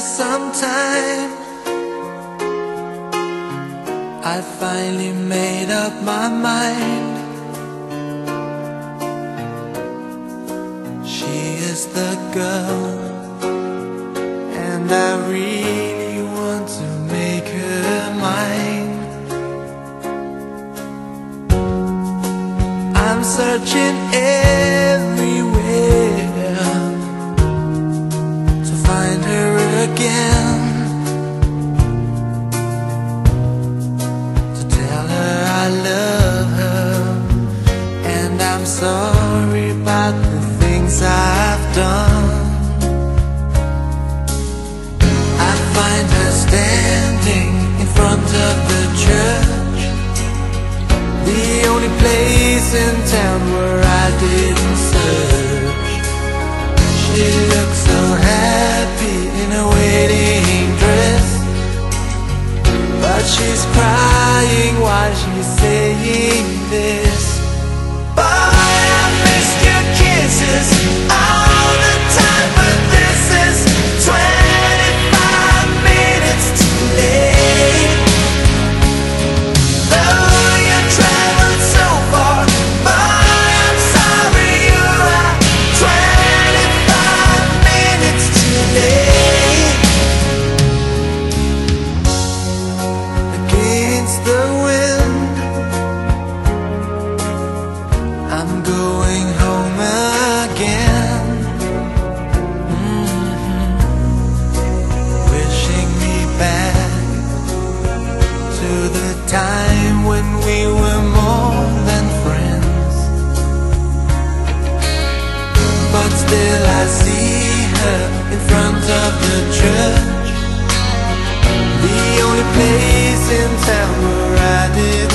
some time, I finally made up my mind. She is the girl, and I really want to make her mine. I'm searching everywhere I'm sorry about the things I've done. I find her standing in front of the church, the only place in town where I didn't search. She looks so happy in a wedding dress, but she's crying while she's saying this. Of the church, the only place in town where I didn't